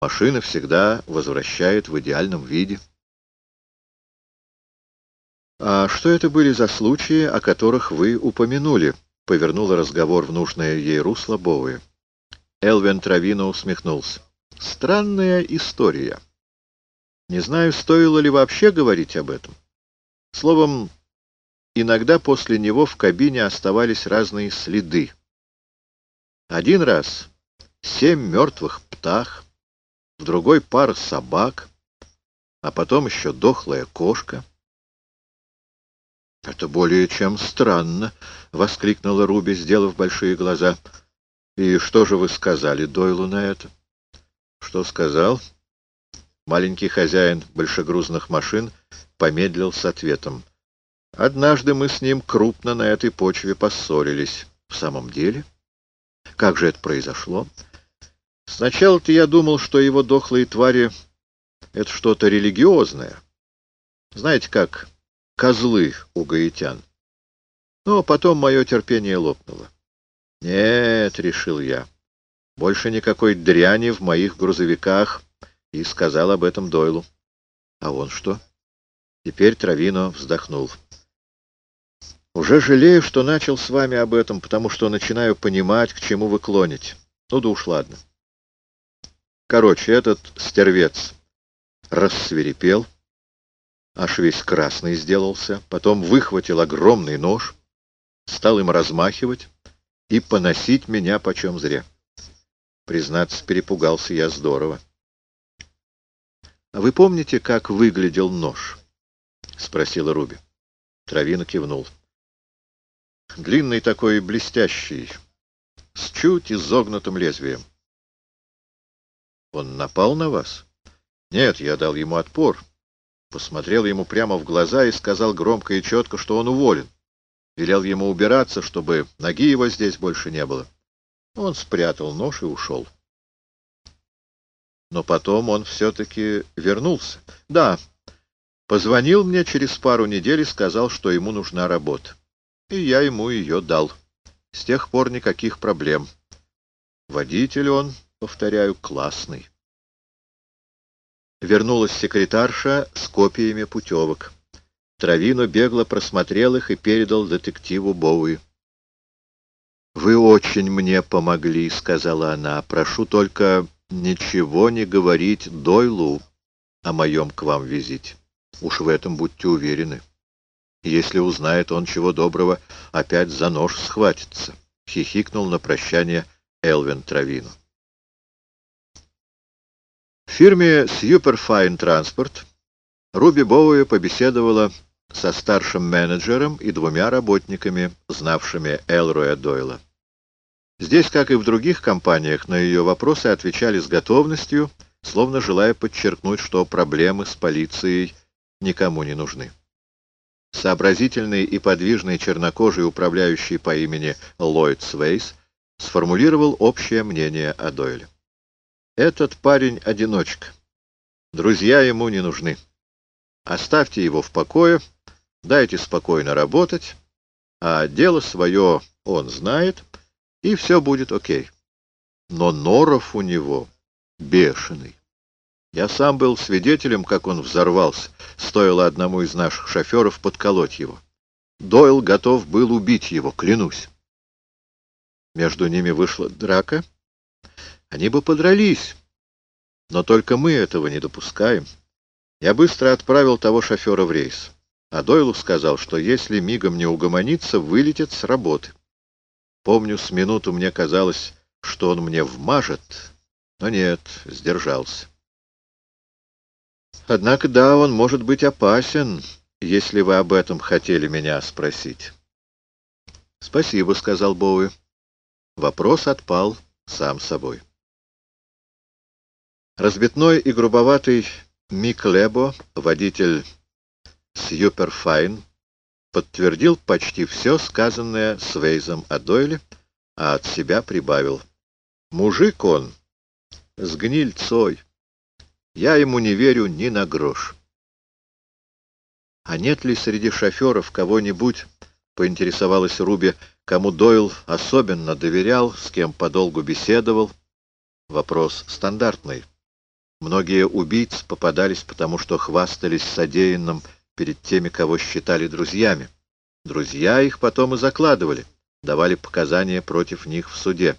Машина всегда возвращает в идеальном виде. «А что это были за случаи, о которых вы упомянули?» — повернула разговор в нужное ей русло Боуи. Элвин Травино усмехнулся. «Странная история. Не знаю, стоило ли вообще говорить об этом. Словом, иногда после него в кабине оставались разные следы. Один раз семь мертвых птах, в другой пара собак, а потом еще дохлая кошка. — Это более чем странно, — воскликнула Руби, сделав большие глаза. — И что же вы сказали Дойлу на это? — Что сказал? Маленький хозяин большегрузных машин помедлил с ответом. — Однажды мы с ним крупно на этой почве поссорились. — В самом деле? — как же это произошло? Сначала-то я думал, что его дохлые твари — это что-то религиозное. Знаете, как козлы у гаитян. Но потом мое терпение лопнуло. Нет, — решил я, — больше никакой дряни в моих грузовиках, и сказал об этом Дойлу. А он что? Теперь Травино вздохнул. Уже жалею, что начал с вами об этом, потому что начинаю понимать, к чему вы клоните. Ну да уж ладно. Короче, этот стервец рассверепел, аж весь красный сделался, потом выхватил огромный нож, стал им размахивать и поносить меня почем зря. Признаться, перепугался я здорово. — А вы помните, как выглядел нож? — спросила Руби. Травина кивнул. — длинный такой блестящий, с чуть изогнутым лезвием. Он напал на вас? Нет, я дал ему отпор. Посмотрел ему прямо в глаза и сказал громко и четко, что он уволен. Велел ему убираться, чтобы ноги его здесь больше не было. Он спрятал нож и ушел. Но потом он все-таки вернулся. Да, позвонил мне через пару недель и сказал, что ему нужна работа и я ему ее дал. С тех пор никаких проблем. Водитель он, повторяю, классный. Вернулась секретарша с копиями путевок. Травину бегло просмотрел их и передал детективу Боуи. «Вы очень мне помогли», — сказала она. «Прошу только ничего не говорить Дойлу о моем к вам визите. Уж в этом будьте уверены». Если узнает он чего доброго, опять за нож схватится. Хихикнул на прощание Элвин Травину. В фирме Superfine Transport Руби Боуи побеседовала со старшим менеджером и двумя работниками, знавшими Элроя Дойла. Здесь, как и в других компаниях, на ее вопросы отвечали с готовностью, словно желая подчеркнуть, что проблемы с полицией никому не нужны. Сообразительный и подвижный чернокожий управляющий по имени Ллойд Свейс сформулировал общее мнение о Дойле. Этот парень — одиночка. Друзья ему не нужны. Оставьте его в покое, дайте спокойно работать, а дело свое он знает, и все будет окей. Но норов у него бешеный. Я сам был свидетелем, как он взорвался. Стоило одному из наших шоферов подколоть его. Дойл готов был убить его, клянусь. Между ними вышла драка. Они бы подрались. Но только мы этого не допускаем. Я быстро отправил того шофера в рейс. А Дойлу сказал, что если мигом не угомонится, вылетит с работы. Помню, с минуту мне казалось, что он мне вмажет, но нет, сдержался. Однако, да, он может быть опасен, если вы об этом хотели меня спросить. — Спасибо, — сказал Боуи. Вопрос отпал сам собой. Разбитной и грубоватый Мик Лебо, водитель Сьюперфайн, подтвердил почти все сказанное Свейзом о Дойле, а от себя прибавил. Мужик он, с гнильцой. Я ему не верю ни на грош. А нет ли среди шоферов кого-нибудь, поинтересовалась Руби, кому Дойл особенно доверял, с кем подолгу беседовал? Вопрос стандартный. Многие убийцы попадались потому, что хвастались содеянным перед теми, кого считали друзьями. Друзья их потом и закладывали, давали показания против них в суде.